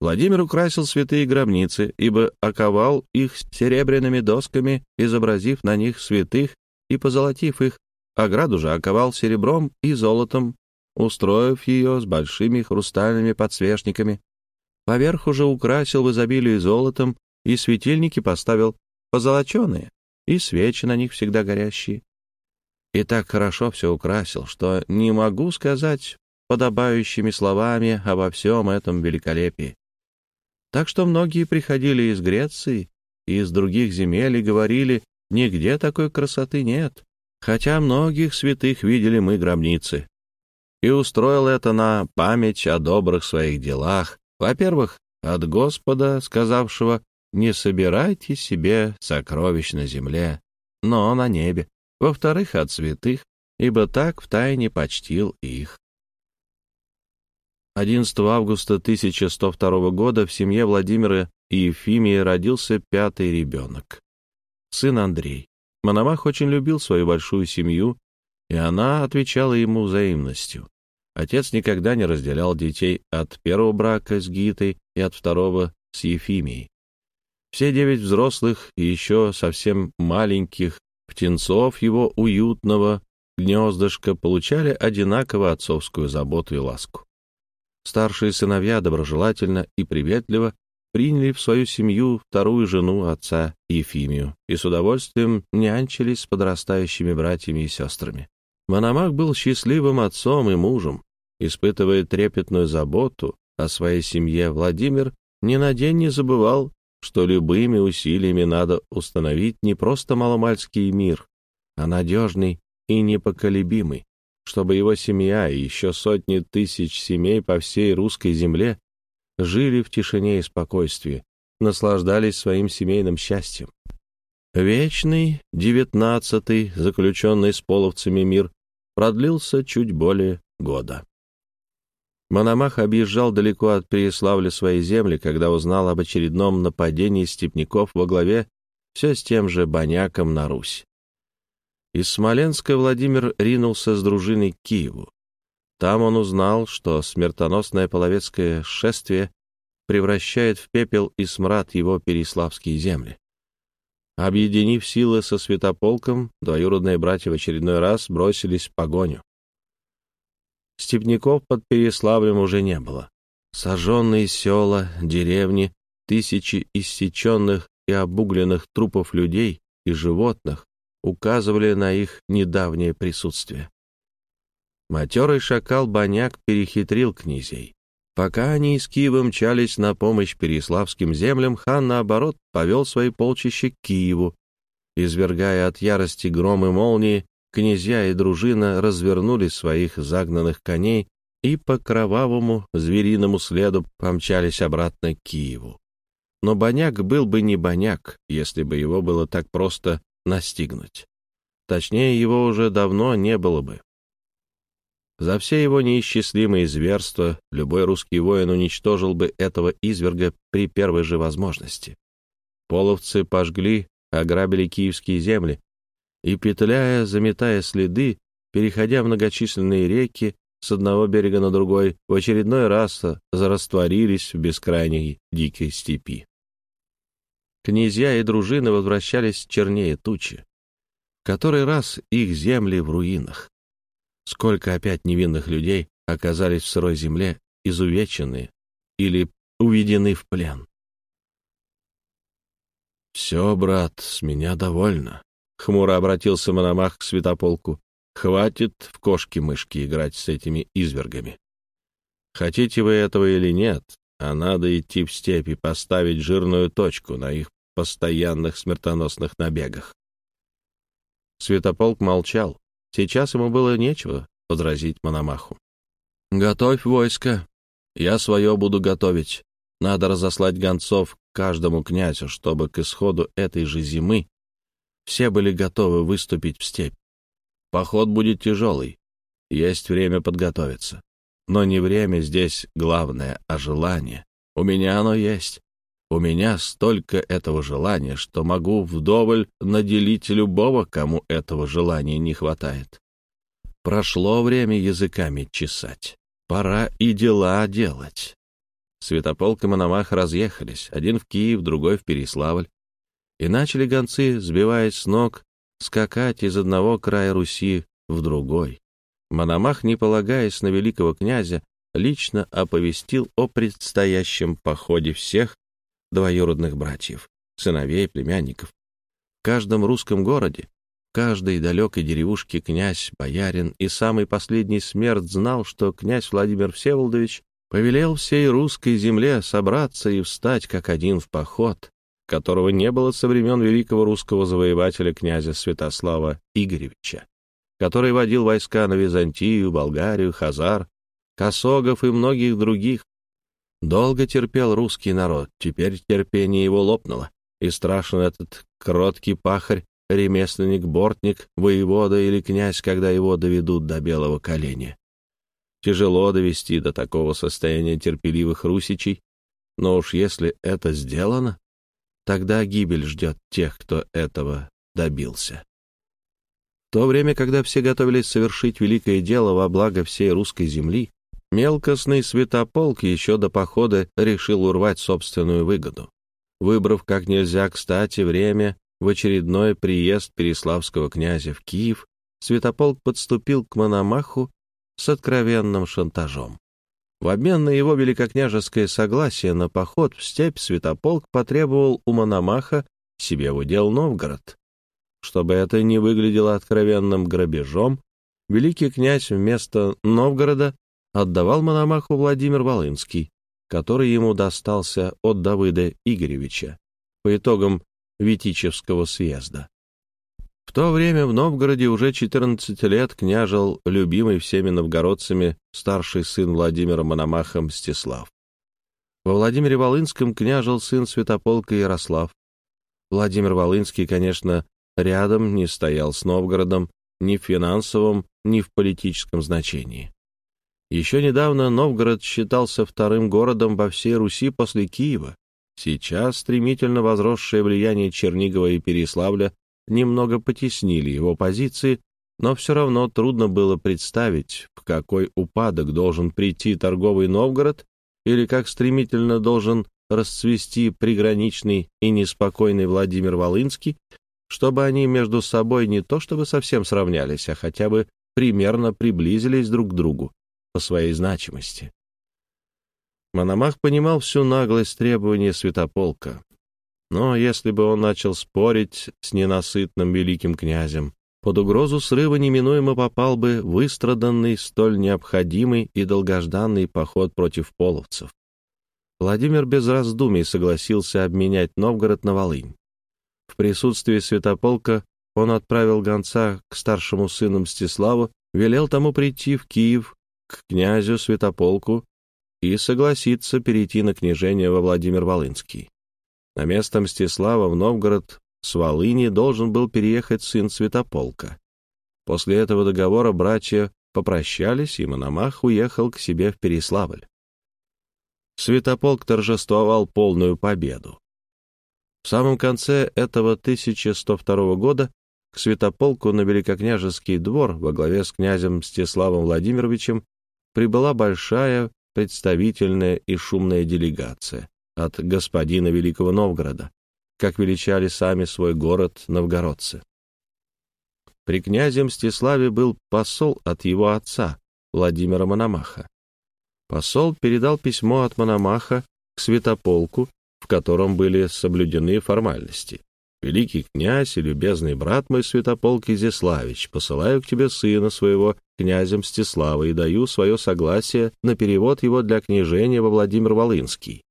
Владимир украсил святые гробницы, ибо оковал их серебряными досками, изобразив на них святых и позолотив их, ограду же оковал серебром и золотом, устроив ее с большими хрустальными подсвечниками. Поверху же украсил в изобилии золотом, и светильники поставил позолоченные, и свечи на них всегда горящие. И так хорошо все украсил, что не могу сказать подобающими словами обо всем этом великолепии. Так что многие приходили из Греции и из других земель и говорили, нигде такой красоты нет, хотя многих святых видели мы гробницы. И устроил это на память о добрых своих делах, во-первых, от Господа, сказавшего, не собирайте себе сокровищ на земле, но на небе, во-вторых, от святых, ибо так втайне почтил их. 11 августа 1102 года в семье Владимира и Ефимии родился пятый ребенок. Сын Андрей. Мономах очень любил свою большую семью, и она отвечала ему взаимностью. Отец никогда не разделял детей от первого брака с Гитой и от второго с Ефимией. Все девять взрослых и еще совсем маленьких птенцов его уютного гнездышка получали одинаково отцовскую заботу и ласку. Старшие сыновья доброжелательно и приветливо приняли в свою семью вторую жену отца Ефимию и с удовольствием нянчились с подрастающими братьями и сестрами. Мономах был счастливым отцом и мужем. Испытывая трепетную заботу о своей семье, Владимир ни на день не забывал, что любыми усилиями надо установить не просто маломальский мир, а надежный и непоколебимый, чтобы его семья и еще сотни тысяч семей по всей русской земле жили в тишине и спокойствии, наслаждались своим семейным счастьем. Вечный, девятнадцатый, заключенный с половцами мир, продлился чуть более года. Мономах объезжал далеко от Переславля свои земли, когда узнал об очередном нападении степняков во главе все с тем же Баняком на Русь. Из Смоленска Владимир ринулся с дружиной к Киеву. Там он узнал, что смертоносное половецкое шествие превращает в пепел и смрад его переславские земли. Объединив силы со святополком, двоюродные братья в очередной раз бросились в погоню. Степняков под Переславлем уже не было. Сожженные села, деревни, тысячи иссеченных и обугленных трупов людей и животных указывали на их недавнее присутствие. Матерый шакал Баняк перехитрил князей. Пока они из Киева мчались на помощь переславским землям, хан, наоборот, повел свои полчища к Киеву. Извергая от ярости громы молнии, князья и дружина развернули своих загнанных коней и по кровавому звериному следу помчались обратно к Киеву. Но Баняк был бы не Баняк, если бы его было так просто настигнуть. Точнее, его уже давно не было бы. За все его неисчислимые зверства любой русский воин уничтожил бы этого изверга при первой же возможности. Половцы пожгли, ограбили киевские земли и, петляя, заметая следы, переходя многочисленные реки с одного берега на другой, в очередной раз зарастворились в бескрайней дикой степи. Князья и дружины возвращались чернее тучи. В который раз их земли в руинах. Сколько опять невинных людей оказались в сырой земле, изувечены или уведены в плен. «Все, брат, с меня довольно», — хмуро обратился Мономах к святополку. «Хватит в кошки-мышки играть с этими извергами. Хотите вы этого или нет, а надо идти в степи, поставить жирную точку на их постоянных смертоносных набегах. Святополк молчал. Сейчас ему было нечего возразить Мономаху. «Готовь войско. Я свое буду готовить. Надо разослать гонцов каждому князю, чтобы к исходу этой же зимы все были готовы выступить в степь. Поход будет тяжелый. Есть время подготовиться. Но не время здесь главное, а желание. У меня оно есть. У меня столько этого желания, что могу вдоволь наделить любого, кому этого желания не хватает. Прошло время языками чесать. Пора и дела делать. Святополк и Мономах разъехались, один в Киев, другой в Переславль, и начали гонцы, сбиваясь с ног, скакать из одного края Руси в другой. Мономах, не полагаясь на великого князя, лично оповестил о предстоящем походе всех двоюродных братьев, сыновей, племянников. В каждом русском городе, в каждой далекой деревушке князь, боярин и самый последний смерть знал, что князь Владимир Всеволодович повелел всей русской земле собраться и встать как один в поход, которого не было со времен великого русского завоевателя князя Святослава Игоревича, который водил войска на Византию, Болгарию, Хазар, Косогов и многих других. Долго терпел русский народ, теперь терпение его лопнуло, и страшен этот кроткий пахарь, ремесленник, бортник, воевода или князь, когда его доведут до белого коленя. Тяжело довести до такого состояния терпеливых русичей, но уж если это сделано, тогда гибель ждет тех, кто этого добился. В то время, когда все готовились совершить великое дело во благо всей русской земли, мелкостный святополк еще до похода решил урвать собственную выгоду. Выбрав как нельзя кстати время в очередной приезд переславского князя в Киев, святополк подступил к Мономаху с откровенным шантажом. В обмен на его великокняжеское согласие на поход в степь Святополк потребовал у Мономаха себе в удел Новгород. Чтобы это не выглядело откровенным грабежом, великий князь вместо Новгорода отдавал Мономаху Владимир Волынский, который ему достался от Давыда Игоревича по итогам Витичевского съезда. В то время в Новгороде уже 14 лет княжил любимый всеми новгородцами старший сын Владимира Мономаха Мстислав. Во Владимире Волынском княжил сын Святополка Ярослав. Владимир Волынский, конечно, рядом не стоял с Новгородом ни в финансовом, ни в политическом значении. Еще недавно Новгород считался вторым городом во всей Руси после Киева. Сейчас стремительно возросшее влияние Чернигова и Переславля немного потеснили его позиции, но все равно трудно было представить, в какой упадок должен прийти торговый Новгород или как стремительно должен расцвести приграничный и неспокойный Владимир Волынский, чтобы они между собой не то чтобы совсем сравнялись, а хотя бы примерно приблизились друг к другу по своей значимости. Мономах понимал всю наглость требования Святополка. Но если бы он начал спорить с ненасытным великим князем, под угрозу срыва неминуемо попал бы выстраданный, столь необходимый и долгожданный поход против половцев. Владимир без раздумий согласился обменять Новгород на Волынь. В присутствии святополка он отправил гонца к старшему сыну Мстиславу, велел тому прийти в Киев к князю святополку и согласиться перейти на княжение во Владимир-Волынский. На место Мстислава в Новгород с Волыни должен был переехать сын Святополка. После этого договора братья попрощались, и Мономах уехал к себе в Переславль. Святополк торжествовал полную победу. В самом конце этого 1102 года к Святополку на Великокняжеский двор во главе с князем Мстиславом Владимировичем прибыла большая, представительная и шумная делегация от господина Великого Новгорода, как величали сами свой город новгородцы. При князе Мстиславе был посол от его отца, Владимира Мономаха. Посол передал письмо от Мономаха к святополку, в котором были соблюдены формальности. «Великий князь и любезный брат мой святополк Изяславич, посылаю к тебе сына своего, князя Мстислава, и даю свое согласие на перевод его для княжения во Владимир-Волынский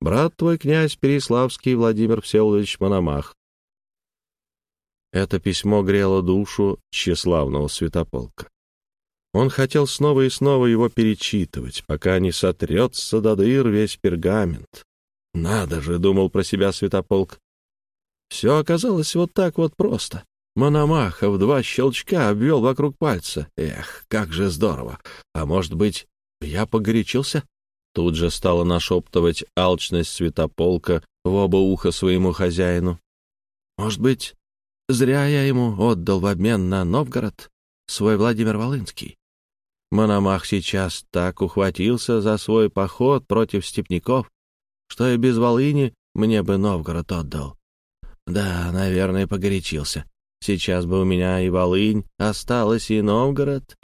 брат твой, князь Переславский Владимир Всеволодович Мономах. Это письмо грело душу тщеславного святополка. Он хотел снова и снова его перечитывать, пока не сотрется до дыр весь пергамент. «Надо же!» — думал про себя святополк. Все оказалось вот так вот просто. Мономаха в два щелчка обвел вокруг пальца. Эх, как же здорово! А может быть, я погорячился? Тут же стала нашептывать алчность святополка в оба уха своему хозяину. «Может быть, зря я ему отдал в обмен на Новгород свой Владимир Волынский. Мономах сейчас так ухватился за свой поход против степняков, что и без Волыни мне бы Новгород отдал. Да, наверное, погорячился. Сейчас бы у меня и Волынь осталась, и Новгород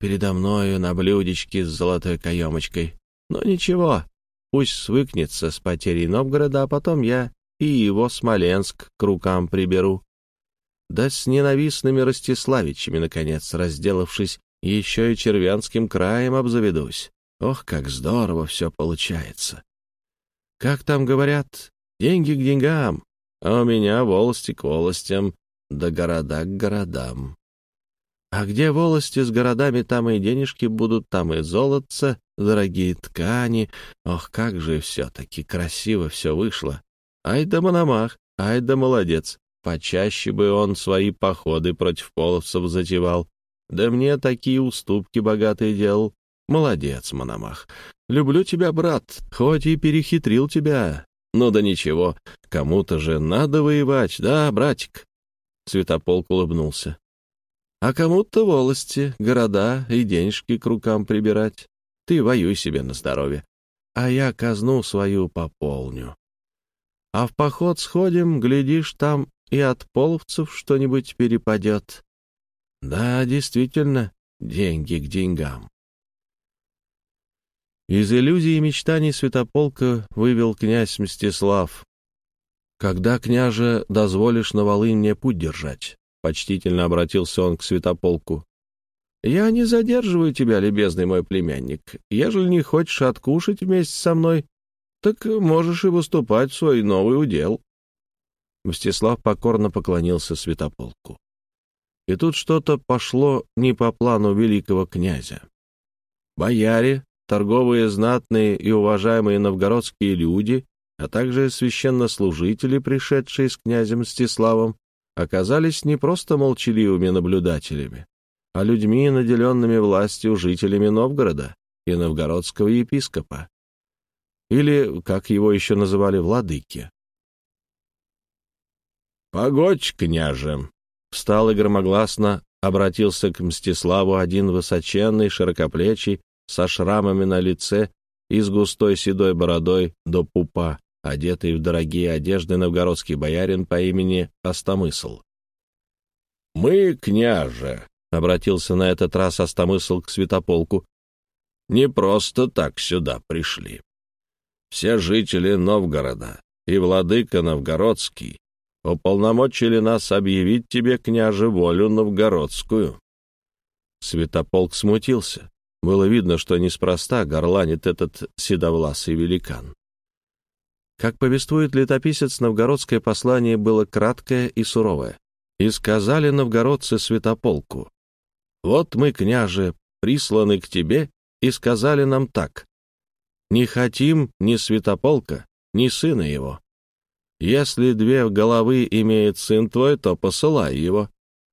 передо мною на блюдечке с золотой каемочкой. Но ничего, пусть свыкнется с потерей Новгорода, а потом я и его Смоленск к рукам приберу. Да с ненавистными Ростиславичами, наконец, разделавшись, еще и Червянским краем обзаведусь. Ох, как здорово все получается. Как там говорят, деньги к деньгам, а у меня волости к волостям, да города к городам. А где волости с городами, там и денежки будут, там и золотце, дорогие ткани. Ох, как же все-таки красиво все вышло. Ай да Мономах, ай да молодец. Почаще бы он свои походы против половцев затевал. Да мне такие уступки богатые делал. Молодец, Мономах. Люблю тебя, брат, хоть и перехитрил тебя. Ну да ничего, кому-то же надо воевать, да, братик?» Святополк улыбнулся. «А кому-то волости, города и денежки к рукам прибирать. Ты воюй себе на здоровье, а я казну свою пополню. А в поход сходим, глядишь, там и от половцев что-нибудь перепадет. Да, действительно, деньги к деньгам. Из иллюзий и мечтаний Святополка вывел князь Мстислав. «Когда, княже, дозволишь на Волынь мне путь держать?» — почтительно обратился он к Святополку. «Я не задерживаю тебя, любезный мой племянник. Ежели не хочешь откушать вместе со мной, так можешь и выступать в свой новый удел». Мстислав покорно поклонился Святополку. И тут что-то пошло не по плану великого князя. Бояре, торговые знатные и уважаемые новгородские люди, а также священнослужители, пришедшие с князем Мстиславом, оказались не просто молчаливыми наблюдателями, а людьми, наделенными властью жителями Новгорода и новгородского епископа, или, как его еще называли, владыки. «Погодь, княже!» Встал и громогласно обратился к Мстиславу один высоченный, широкоплечий, со шрамами на лице и с густой седой бородой до пупа, одетый в дорогие одежды новгородский боярин по имени Остомысл. «Мы, княже», — обратился на этот раз Остомысл к святополку, — «не просто так сюда пришли. Все жители Новгорода и владыка Новгородский уполномочили нас объявить тебе, княже, волю новгородскую». Святополк смутился. Было видно, что неспроста горланит этот седовласый великан. Как повествует летописец, новгородское послание было краткое и суровое. «И сказали новгородцы святополку, «Вот мы, княже, присланы к тебе, и сказали нам так. Не хотим ни святополка, ни сына его, если две головы имеет сын твой, то посылай его.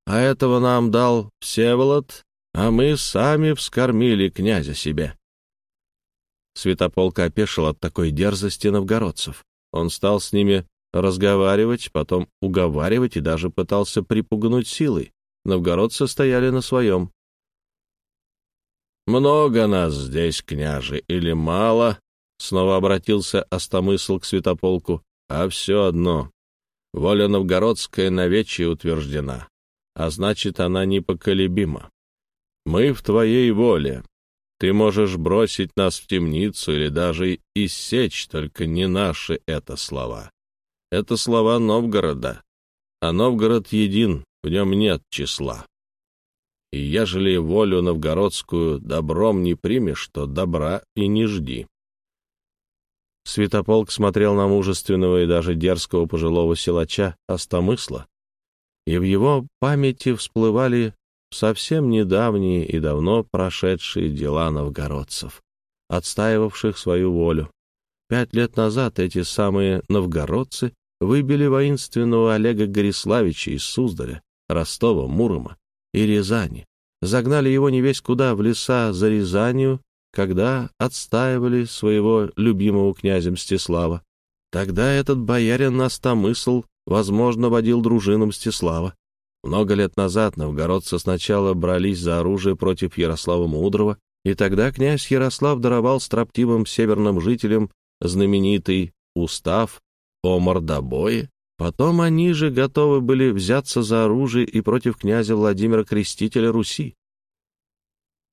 А этого нам дал Всеволод, а мы сами вскормили князя себе». Святополк опешил от такой дерзости новгородцев. Он стал с ними разговаривать, потом уговаривать и даже пытался припугнуть силой. Новгородцы стояли на своем. «Много нас здесь, княже, или мало?» Снова обратился Остомысл к Святополку а все одно. Воля новгородская навече утверждена, а значит, она непоколебима. Мы в твоей воле. Ты можешь бросить нас в темницу или даже иссечь, только не наши это слова. Это слова Новгорода, а Новгород един, в нем нет числа. И ежели волю новгородскую добром не примешь, то добра и не жди. Святополк смотрел на мужественного и даже дерзкого пожилого силача Остомысла, и в его памяти всплывали совсем недавние и давно прошедшие дела новгородцев, отстаивавших свою волю. Пять лет назад эти самые новгородцы выбили воинственного Олега Гориславича из Суздаля, Ростова, Мурома и Рязани, загнали его не весь куда в леса за Рязанью когда отстаивали своего любимого князя Мстислава. Тогда этот боярин Настомысл, возможно, водил дружину Мстислава. Много лет назад новгородцы сначала брались за оружие против Ярослава Мудрого, и тогда князь Ярослав даровал строптивым северным жителям знаменитый устав о мордобое. Потом они же готовы были взяться за оружие и против князя Владимира Крестителя Руси.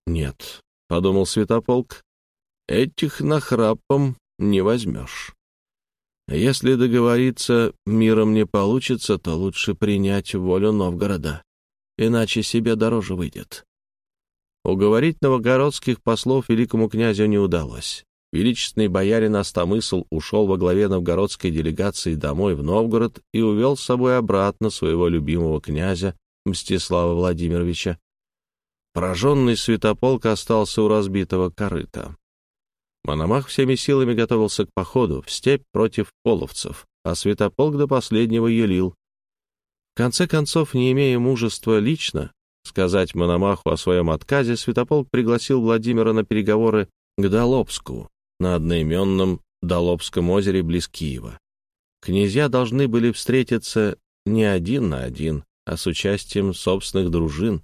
«Нет», — подумал Святополк, — «этих нахрапом не возьмешь». Если договориться миром не получится, то лучше принять волю Новгорода, иначе себе дороже выйдет. Уговорить новогородских послов великому князю не удалось. Величественный боярин Астамысл ушел во главе новгородской делегации домой в Новгород и увел с собой обратно своего любимого князя Мстислава Владимировича. Пораженный святополк остался у разбитого корыта. Мономах всеми силами готовился к походу в степь против половцев, а Святополк до последнего елил. В конце концов, не имея мужества лично сказать Мономаху о своем отказе, Святополк пригласил Владимира на переговоры к Долобску на одноименном Долобском озере близ Киева. Князья должны были встретиться не один на один, а с участием собственных дружин.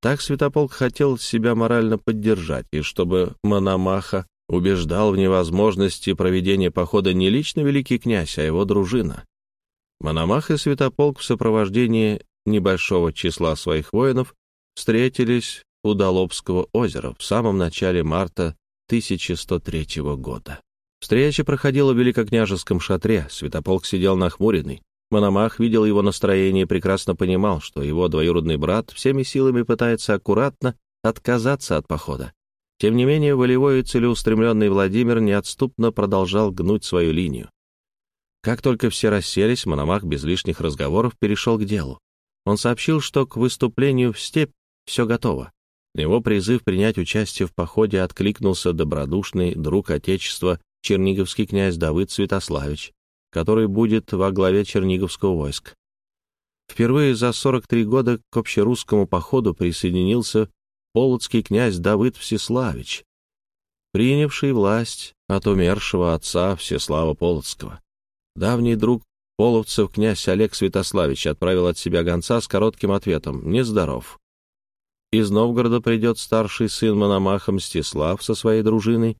Так Святополк хотел себя морально поддержать, и чтобы Мономаха убеждал в невозможности проведения похода не лично великий князь, а его дружина. Мономах и Святополк в сопровождении небольшого числа своих воинов встретились у Долобского озера в самом начале марта 1103 года. Встреча проходила в великокняжеском шатре, Святополк сидел нахмуренный. Мономах видел его настроение и прекрасно понимал, что его двоюродный брат всеми силами пытается аккуратно отказаться от похода. Тем не менее, волевой и целеустремленный Владимир неотступно продолжал гнуть свою линию. Как только все расселись, Мономах без лишних разговоров перешел к делу. Он сообщил, что к выступлению в степь все готово. Его призыв принять участие в походе откликнулся добродушный друг Отечества черниговский князь Давыд Святославич, который будет во главе черниговского войска. Впервые за 43 года к общерусскому походу присоединился полоцкий князь Давыд Всеславич, принявший власть от умершего отца Всеслава Полоцкого. Давний друг половцев князь Олег Святославич отправил от себя гонца с коротким ответом «Нездоров». Из Новгорода придет старший сын Мономаха Мстислав со своей дружиной.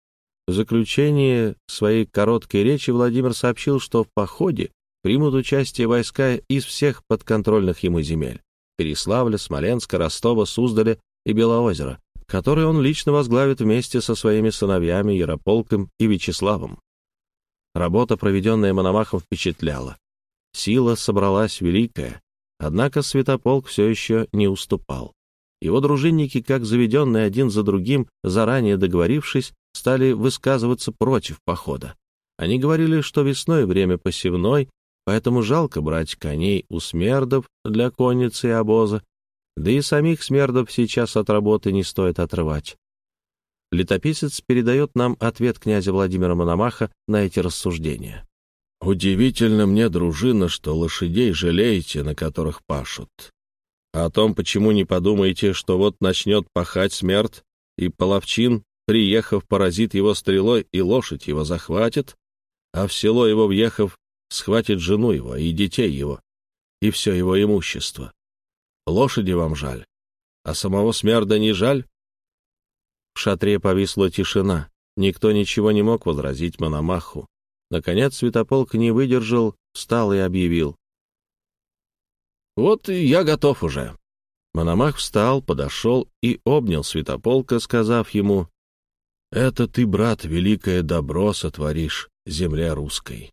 В заключение своей короткой речи Владимир сообщил, что в походе примут участие войска из всех подконтрольных ему земель — Переславля, Смоленска, Ростова, Суздаля и Белоозеро, который он лично возглавит вместе со своими сыновьями Ярополком и Вячеславом. Работа, проведенная Мономахом, впечатляла. Сила собралась великая, однако Святополк все еще не уступал. Его дружинники, как заведенные один за другим, заранее договорившись, стали высказываться против похода. Они говорили, что весной время посевной, поэтому жалко брать коней у смердов для конницы и обоза, да и самих смердов сейчас от работы не стоит отрывать. Летописец передает нам ответ князя Владимира Мономаха на эти рассуждения. «Удивительно мне, дружина, что лошадей жалеете, на которых пашут. А о том, почему не подумаете, что вот начнет пахать смерть, и половчин, приехав, поразит его стрелой, и лошадь его захватит, а в село его въехав, схватит жену его и детей его, и все его имущество. Лошади вам жаль, а самого смерда не жаль?» В шатре повисла тишина. Никто ничего не мог возразить Мономаху. Наконец Святополк не выдержал, встал и объявил. «Вот я готов уже». Мономах встал, подошел и обнял Святополка, сказав ему, «Это ты, брат, великое добро сотворишь земле русской.